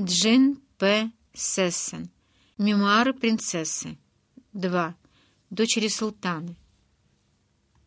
Джин П. Сессен. Мемуары принцессы. 2. Дочери султана.